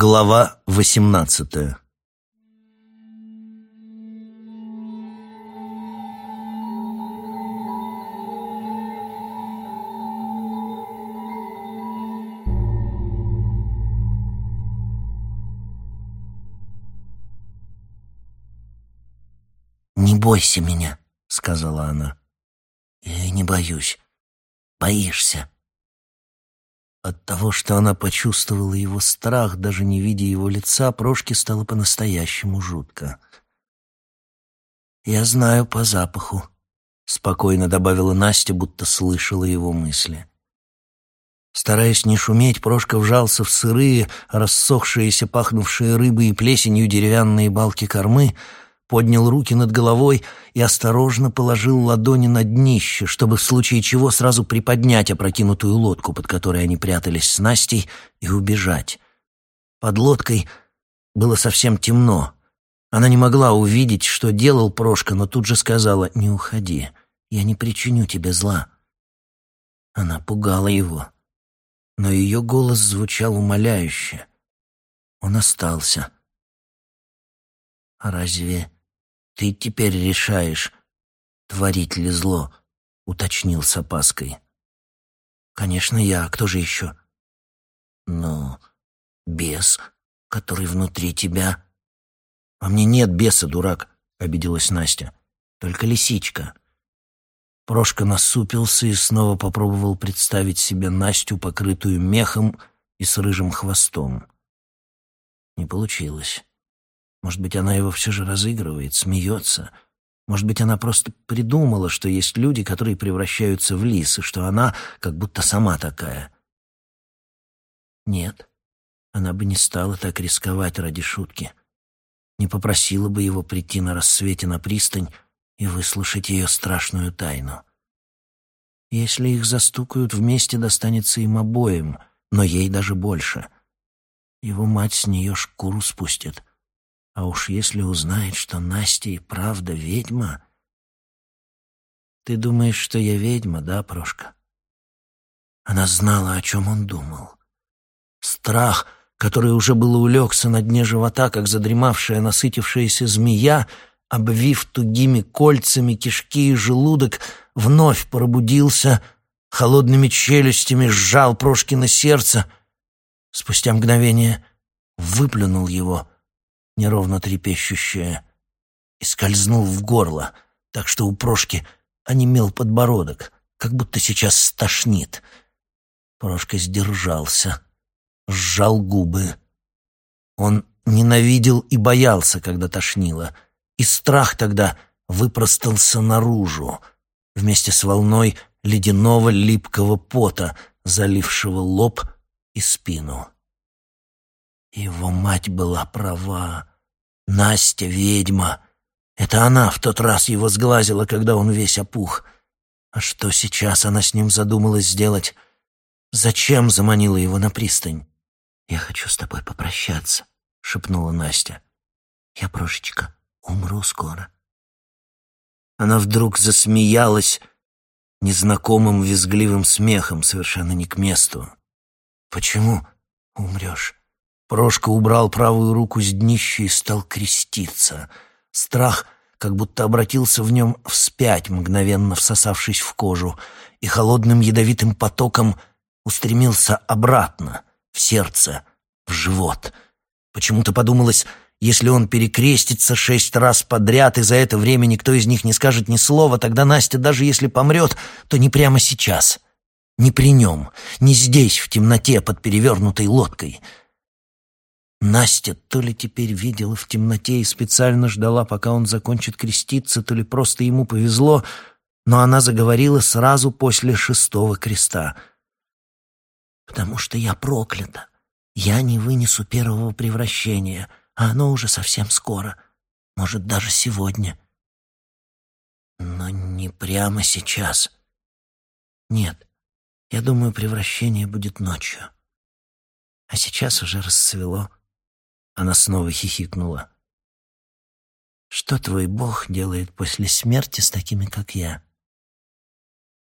Глава восемнадцатая «Не бойся меня», — сказала она. «Я не боюсь. Боишься». От того, что она почувствовала его страх, даже не видя его лица, Прошке стало по-настоящему жутко. «Я знаю по запаху», — спокойно добавила Настя, будто слышала его мысли. Стараясь не шуметь, Прошка вжался в сырые, рассохшиеся, пахнувшие рыбой и плесенью деревянные балки кормы — поднял руки над головой и осторожно положил ладони на днище, чтобы в случае чего сразу приподнять опрокинутую лодку, под которой они прятались с Настей, и убежать. Под лодкой было совсем темно. Она не могла увидеть, что делал Прошка, но тут же сказала «Не уходи, я не причиню тебе зла». Она пугала его, но ее голос звучал умоляюще. Он остался. «А разве «Ты теперь решаешь, творить ли зло», — уточнил с опаской. «Конечно, я. А кто же еще?» «Ну, бес, который внутри тебя». «А мне нет беса, дурак», — обиделась Настя. «Только лисичка». Прошка насупился и снова попробовал представить себе Настю, покрытую мехом и с рыжим хвостом. Не получилось. Может быть, она его все же разыгрывает, смеется. Может быть, она просто придумала, что есть люди, которые превращаются в лис, и что она как будто сама такая. Нет, она бы не стала так рисковать ради шутки. Не попросила бы его прийти на рассвете на пристань и выслушать ее страшную тайну. Если их застукают вместе, достанется им обоим, но ей даже больше. Его мать с нее шкуру спустит. А уж если узнает, что Настя и правда ведьма... Ты думаешь, что я ведьма, да, Прошка? Она знала, о чем он думал. Страх, который уже было улегся на дне живота, как задремавшая, насытившаяся змея, обвив тугими кольцами кишки и желудок, вновь пробудился, холодными челюстями сжал Прошкино сердце. Спустя мгновение выплюнул его — неровно трепещущее, и скользнул в горло, так что у Прошки онемел подбородок, как будто сейчас стошнит. Прошка сдержался, сжал губы. Он ненавидел и боялся, когда тошнило, и страх тогда выпростался наружу, вместе с волной ледяного липкого пота, залившего лоб и спину. Его мать была права. Настя — ведьма. Это она в тот раз его сглазила, когда он весь опух. А что сейчас она с ним задумалась сделать? Зачем заманила его на пристань? «Я хочу с тобой попрощаться», — шепнула Настя. «Я, Прошечка, умру скоро». Она вдруг засмеялась незнакомым визгливым смехом, совершенно не к месту. «Почему умрешь?» Прошка убрал правую руку с днища и стал креститься. Страх как будто обратился в нем вспять, мгновенно всосавшись в кожу, и холодным ядовитым потоком устремился обратно, в сердце, в живот. Почему-то подумалось, если он перекрестится шесть раз подряд, и за это время никто из них не скажет ни слова, тогда Настя, даже если помрет, то не прямо сейчас, не при нем, не здесь, в темноте под перевернутой лодкой — Настя то ли теперь видела в темноте и специально ждала, пока он закончит креститься, то ли просто ему повезло, но она заговорила сразу после шестого креста. «Потому что я проклята. Я не вынесу первого превращения, а оно уже совсем скоро. Может, даже сегодня. Но не прямо сейчас. Нет, я думаю, превращение будет ночью. А сейчас уже расцвело». Она снова хихикнула. Что твой Бог делает после смерти с такими, как я?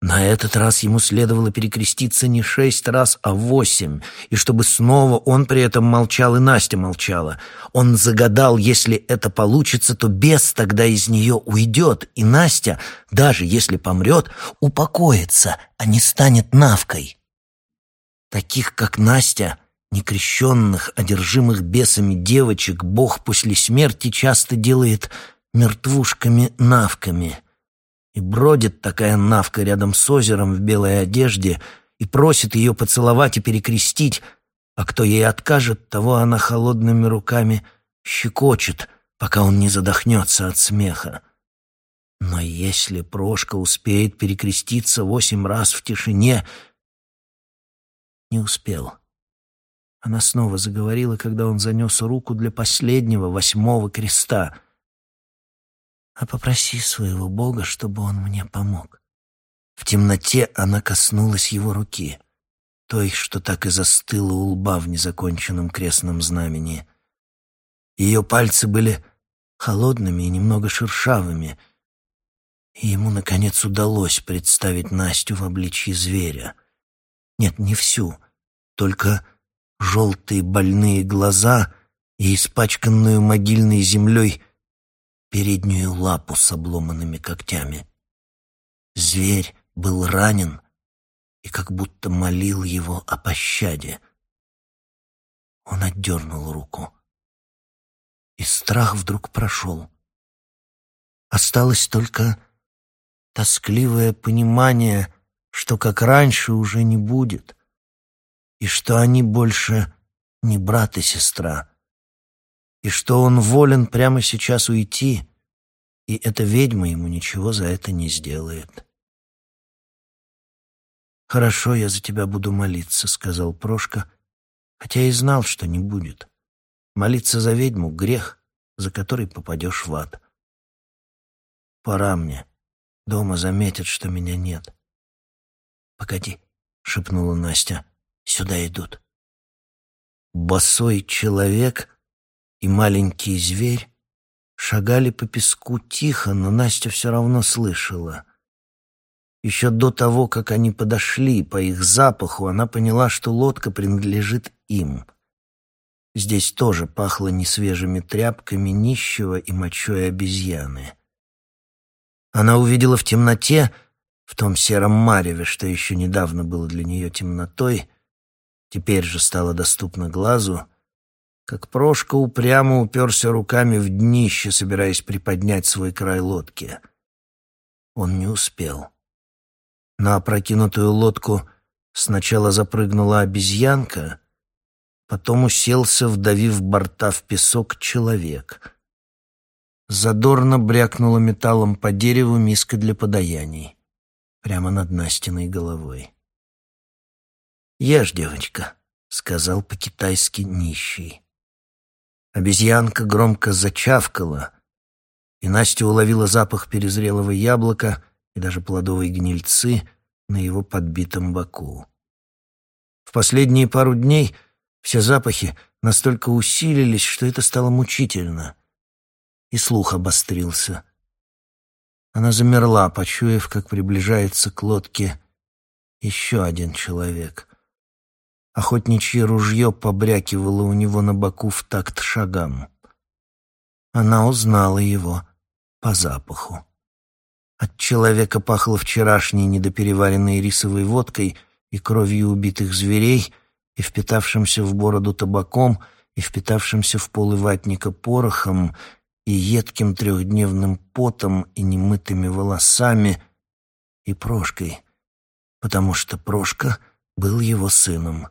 На этот раз ему следовало перекреститься не шесть раз, а восемь, и чтобы снова он при этом молчал, и Настя молчала. Он загадал, если это получится, то бес тогда из нее уйдет, и Настя, даже если помрет, упокоится, а не станет навкой. Таких, как Настя, некрещенных, одержимых бесами девочек, Бог после смерти часто делает мертвушками-навками — и бродит такая навка рядом с озером в белой одежде и просит ее поцеловать и перекрестить, а кто ей откажет, того она холодными руками щекочет, пока он не задохнется от смеха. Но если Прошка успеет перекреститься восемь раз в тишине... Не успел. Она снова заговорила, когда он занес руку для последнего, восьмого креста — а попроси своего Бога, чтобы он мне помог». В темноте она коснулась его руки, той, что так и застыла у лба в незаконченном крестном знамени. Ее пальцы были холодными и немного шершавыми, и ему, наконец, удалось представить Настю в обличье зверя. Нет, не всю, только желтые больные глаза и испачканную могильной землей переднюю лапу с обломанными когтями. Зверь был ранен и как будто молил его о пощаде. Он отдернул руку, и страх вдруг прошел. Осталось только тоскливое понимание, что как раньше уже не будет, и что они больше не брат и сестра, и что он волен прямо сейчас уйти, и эта ведьма ему ничего за это не сделает. «Хорошо, я за тебя буду молиться», — сказал Прошка, хотя и знал, что не будет. Молиться за ведьму — грех, за который попадешь в ад. «Пора мне. Дома заметят, что меня нет». «Погоди», — шепнула Настя, — «сюда идут». Босой человек и маленький зверь шагали по песку тихо, но Настя все равно слышала. Еще до того, как они подошли, по их запаху, она поняла, что лодка принадлежит им. Здесь тоже пахло несвежими тряпками нищего и мочой обезьяны. Она увидела в темноте, в том сером мареве, что еще недавно было для нее темнотой, теперь же стало доступно глазу, как Прошка упрямо уперся руками в днище, собираясь приподнять свой край лодки. Он не успел. На опрокинутую лодку сначала запрыгнула обезьянка, потом уселся, вдавив борта в песок, человек. Задорно брякнула металлом по дереву миска для подаяний, прямо над Настиной головой. «Ешь, девочка», — сказал по-китайски нищий. Обезьянка громко зачавкала, и Настя уловила запах перезрелого яблока и даже плодовой гнильцы на его подбитом боку. В последние пару дней все запахи настолько усилились, что это стало мучительно, и слух обострился. Она замерла, почуяв, как приближается к лодке еще один человек — Охотничье ружье побрякивало у него на боку в такт шагам. Она узнала его по запаху. От человека пахло вчерашней недопереваренной рисовой водкой и кровью убитых зверей, и впитавшимся в бороду табаком, и впитавшимся в полы ватника порохом, и едким трехдневным потом, и немытыми волосами, и Прошкой, потому что Прошка был его сыном.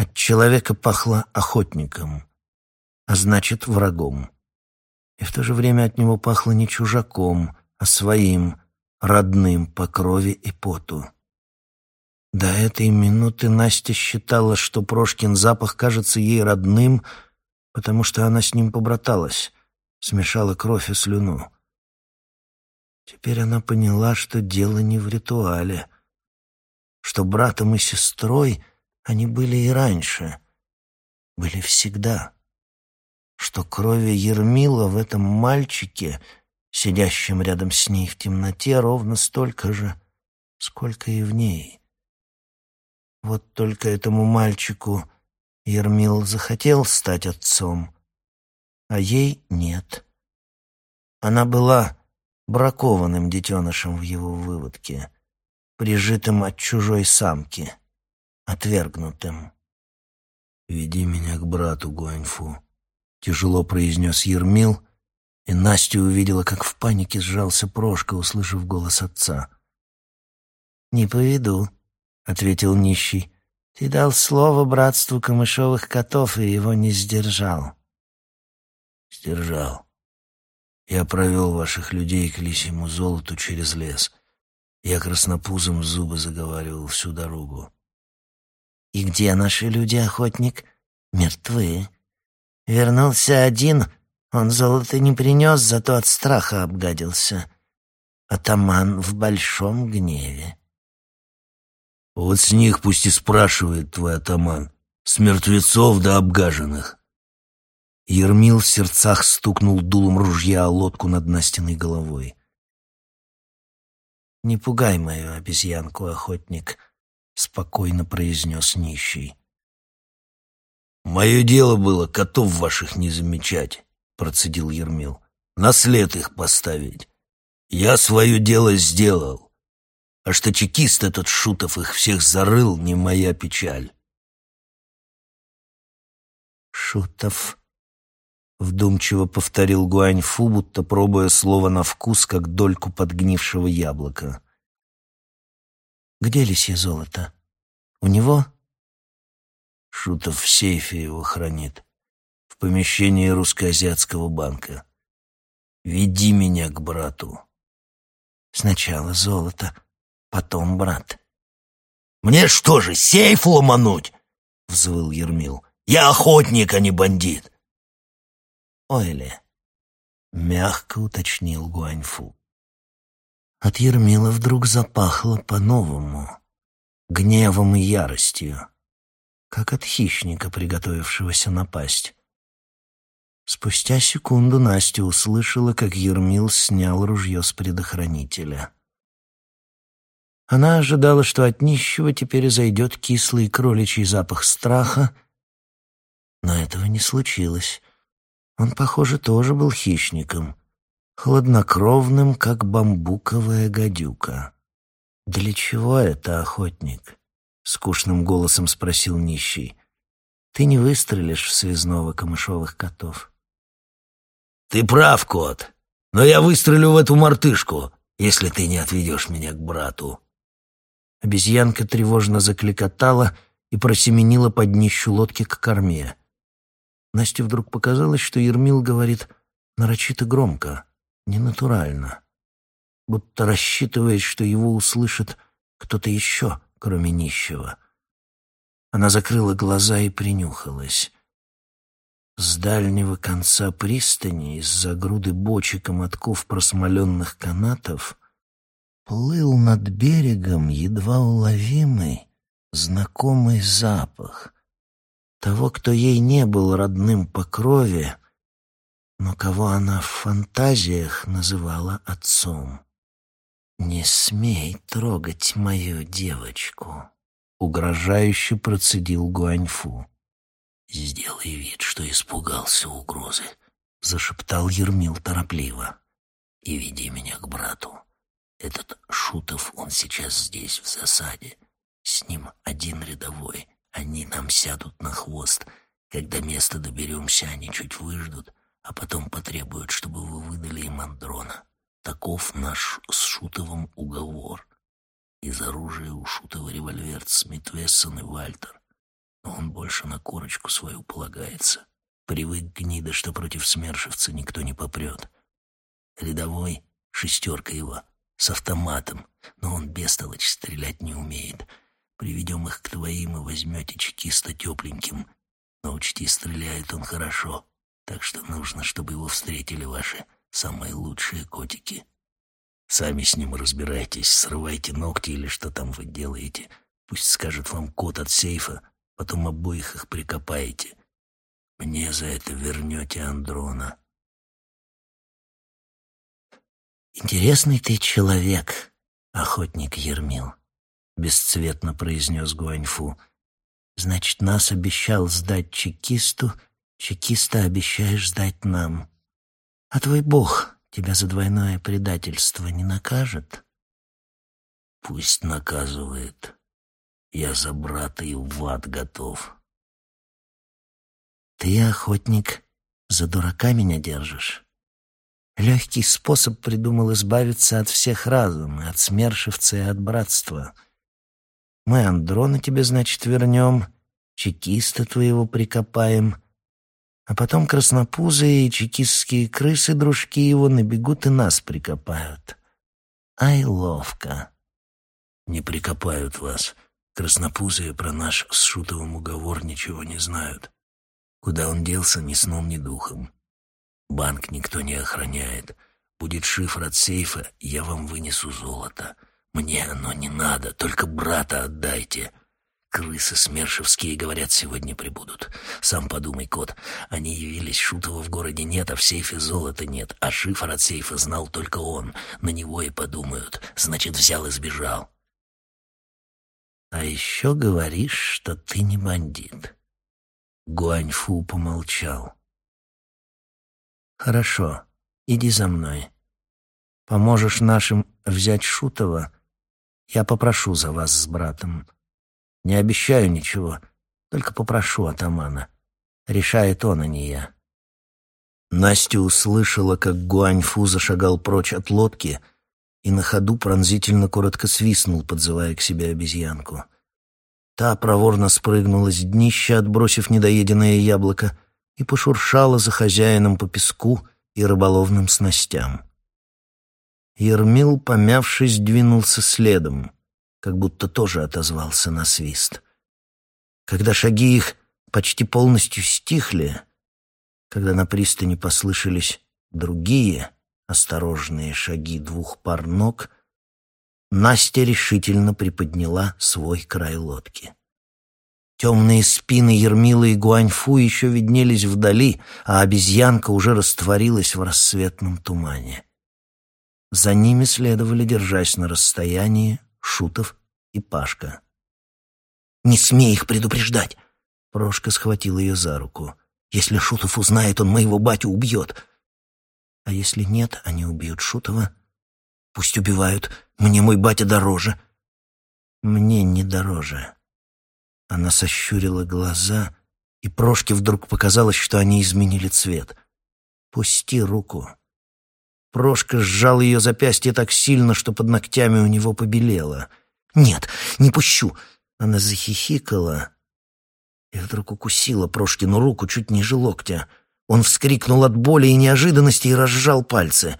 От человека пахло охотником, а значит, врагом. И в то же время от него пахло не чужаком, а своим, родным по крови и поту. До этой минуты Настя считала, что Прошкин запах кажется ей родным, потому что она с ним побраталась, смешала кровь и слюну. Теперь она поняла, что дело не в ритуале, что братом и сестрой они были и раньше, были всегда. Что крови Ермила в этом мальчике, сидящем рядом с ней в темноте, ровно столько же, сколько и в ней. Вот только этому мальчику Ермил захотел стать отцом, а ей нет. Она была бракованным детенышем в его выводке, прижитым от чужой самки, отвергнутым. «Веди меня к брату Гуаньфу», — тяжело произнес Ермил, и Настя увидела, как в панике сжался Прошка, услышав голос отца. «Не поведу», — ответил нищий. «Ты дал слово братству камышовых котов и его не сдержал». «Сдержал. Я провел ваших людей к лисьему золоту через лес. Я краснопузом зубы заговаривал всю дорогу». «И где наши люди, охотник?» «Мертвы. Вернулся один, он золото не принес, зато от страха обгадился. Атаман в большом гневе». Вот с них пусть и спрашивает твой атаман, с мертвецов до обгаженных. Ермил в сердцах стукнул дулом ружья о лодку над Настиной головой. «Не пугай мою обезьянку, охотник», — спокойно произнес нищий. «Мое дело было котов ваших не замечать», — процедил Ермил. «На след их поставить. Я свое дело сделал. А что чекист этот Шутов их всех зарыл, не моя печаль. «Шутов», — вдумчиво повторил Гуаньфу, будто пробуя слово на вкус, как дольку подгнившего яблока. «Где лисье золото? У него?» Шутов в сейфе его хранит, в помещении русско-азиатского банка. Веди меня к брату. Сначала золото, потом брат. «Мне что же, сейф ломануть?» — взвыл Ермил. «Я охотник, а не бандит!» «Ойле», — мягко уточнил Гуаньфу. От Ермила вдруг запахло по-новому, гневом и яростью, как от хищника, приготовившегося напасть. Спустя секунду Настя услышала, как Ермил снял ружье с предохранителя. Она ожидала, что от нищего теперь зайдет кислый кроличий запах страха, но этого не случилось. Он, похоже, тоже был хищником, хладнокровным, как бамбуковая гадюка. «Для чего это, охотник?» — скучным голосом спросил нищий. «Ты не выстрелишь в связного камышовых котов». «Ты прав, кот, но я выстрелю в эту мартышку, если ты не отведешь меня к брату», Обезьянка тревожно закликотала и просеменила под днищу лодки к корме. Насте вдруг показалось, что Ермил говорит нарочито громко, ненатурально, будто рассчитывает, что его услышит кто-то еще, кроме нищего. Она закрыла глаза и принюхалась. С дальнего конца пристани, из-за груды бочек и мотков просмоленных канатов, плыл над берегом едва уловимый, знакомый запах того, кто ей не был родным по крови, но кого она в фантазиях называла отцом. «Не смей трогать мою девочку», — угрожающе процедил Гуаньфу. «Сделай вид, что испугался угрозы», — зашептал Ермил торопливо. «И веди меня к брату. Этот Шутов, он сейчас здесь, в засаде. С ним один рядовой. Они нам сядут на хвост. Когда место доберемся, они чуть выждут, а потом потребуют, чтобы вы выдали им Андрона. Таков наш с Шутовым уговор. Из оружия у Шутова револьвер Смит Вессон и Вальтер. Но он больше на корочку свою полагается. Привык гнида, что против смершевца никто не попрет. Рядовой — шестерка его — с автоматом, но он бестолочь стрелять не умеет. Приведем их к твоим и возьмете чекиста тепленьким. Но учти, стреляет он хорошо, так что нужно, чтобы его встретили ваши самые лучшие котики. Сами с ним разбирайтесь, срывайте ногти или что там вы делаете. Пусть скажет вам код от сейфа, потом обоих их прикопаете. Мне за это вернете Андрона. «Интересный ты человек», охотник Ермил», — бесцветно произнес Гуаньфу. «Значит, нас обещал сдать чекисту, чекиста обещаешь сдать нам. А твой бог тебя за двойное предательство не накажет?» «Пусть наказывает. Я за брата и в ад готов». «Ты, охотник, за дурака меня держишь?» Легкий способ придумал избавиться от всех разом, и от смершивца, и от братства. Мы Андрона тебе, значит, вернем, чекиста твоего прикопаем, а потом краснопузые и чекистские крысы, дружки его, набегут и нас прикопают. Ай, ловко. Не прикопают вас. Краснопузые про наш с Шутовым уговор ничего не знают. Куда он делся, ни сном, ни духом. Банк никто не охраняет. Будет шифр от сейфа, я вам вынесу золото. Мне оно не надо, только брата отдайте. Крысы смершевские, говорят, сегодня прибудут. Сам подумай, кот. Они явились, Шутова в городе нет, а в сейфе золота нет. А шифр от сейфа знал только он. На него и подумают. Значит, взял и сбежал. А еще говоришь, что ты не бандит. Гуаньфу помолчал. «Хорошо, иди за мной. Поможешь нашим взять Шутова, я попрошу за вас с братом. Не обещаю ничего, только попрошу атамана. Решает он, а не я». Настя услышала, как Гуаньфу зашагал прочь от лодки и на ходу пронзительно коротко свистнул, подзывая к себе обезьянку. Та проворно спрыгнула с днища, отбросив недоеденное яблоко — и пошуршала за хозяином по песку и рыболовным снастям. Ермил, помявшись, двинулся следом, как будто тоже отозвался на свист. Когда шаги их почти полностью стихли, когда на пристани послышались другие осторожные шаги двух пар ног, Настя решительно приподняла свой край лодки. Темные спины Ермила и Гуаньфу еще виднелись вдали, а обезьянка уже растворилась в рассветном тумане. За ними следовали, держась на расстоянии, Шутов и Пашка. «Не смей их предупреждать!» Прошка схватил ее за руку. «Если Шутов узнает, он моего батю убьет!» «А если нет, они убьют Шутова?» «Пусть убивают. Мне мой батя дороже». «Мне не дороже». Она сощурила глаза, и Прошке вдруг показалось, что они изменили цвет. «Пусти руку». Прошка сжал ее запястье так сильно, что под ногтями у него побелело. «Нет, не пущу!» Она захихикала и вдруг укусила Прошкину руку чуть ниже локтя. Он вскрикнул от боли и неожиданности и разжал пальцы.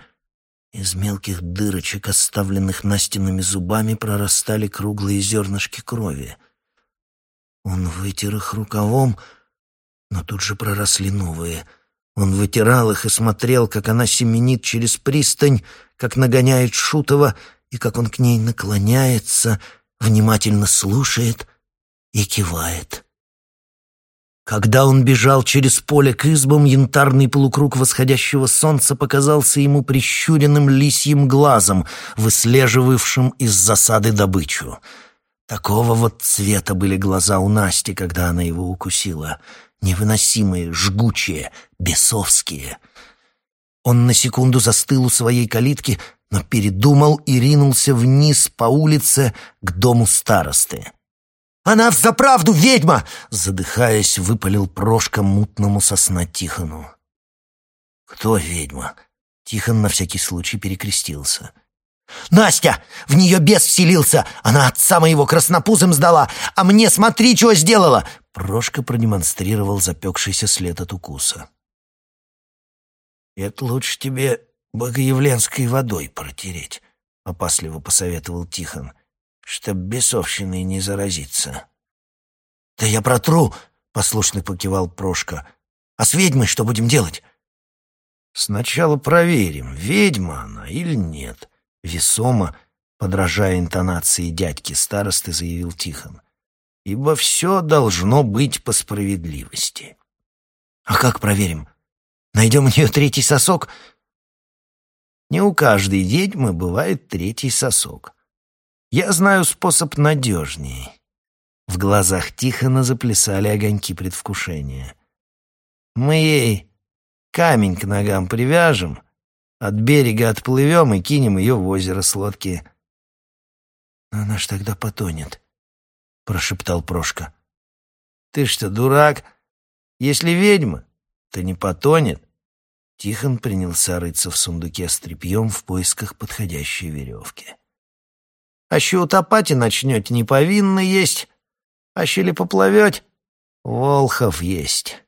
Из мелких дырочек, оставленных Настиными зубами, прорастали круглые зернышки крови — он вытер их рукавом, но тут же проросли новые. Он вытирал их и смотрел, как она семенит через пристань, как нагоняет Шутова, и как он к ней наклоняется, внимательно слушает и кивает. Когда он бежал через поле к избам, янтарный полукруг восходящего солнца показался ему прищуренным лисьим глазом, выслеживавшим из засады добычу — Такого вот цвета были глаза у Насти, когда она его укусила. Невыносимые, жгучие, бесовские. Он на секунду застыл у своей калитки, но передумал и ринулся вниз по улице к дому старосты. «Она взаправду ведьма!» — задыхаясь, выпалил Прошка мутному сосна Тихону. «Кто ведьма?» Тихон на всякий случай перекрестился. «Настя! В нее бес вселился! Она отца моего краснопузым сдала! А мне смотри, что сделала!» Прошка продемонстрировал запекшийся след от укуса. «Это лучше тебе богоявленской водой протереть», — опасливо посоветовал Тихон, «чтоб бесовщиной не заразиться». «Да я протру!» — послушно покивал Прошка. «А с ведьмой что будем делать?» «Сначала проверим, ведьма она или нет», весомо, подражая интонации дядьки старосты, заявил Тихон. «Ибо все должно быть по справедливости». «А как проверим? Найдем у нее третий сосок?» «Не у каждой ведьмы бывает третий сосок. Я знаю способ надежней». В глазах Тихона заплясали огоньки предвкушения. «Мы ей камень к ногам привяжем, от берега отплывем и кинем ее в озеро с лодки». «Но она ж тогда потонет», — прошептал Прошка. «Ты что, дурак? Если ведьма, то не потонет». Тихон принялся рыться в сундуке с тряпьем в поисках подходящей веревки. «Аще утопать и начнете, не повинны есть. Аще ли поплывете, Волхов есть».